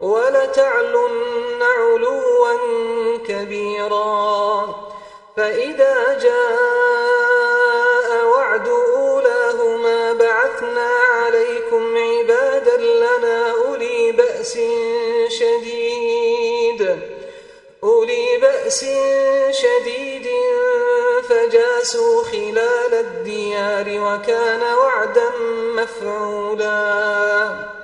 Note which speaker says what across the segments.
Speaker 1: ولتعلن علوا كبيرا. فإذا جاء وعد أولاهما بعثنا عليكم عبادا لنا أولي بأس شديد. أولي بأس شديد فجاسوا خلال الديار وكان وعدا مفعولا.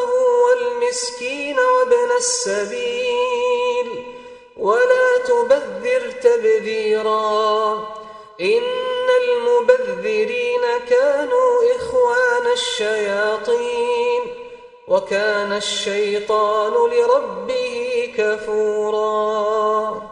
Speaker 1: والمسكين وابن السبيل ولا تبذر تبذيرا إن المبذرين كانوا إخوان الشياطين وكان الشيطان لربه كفوراً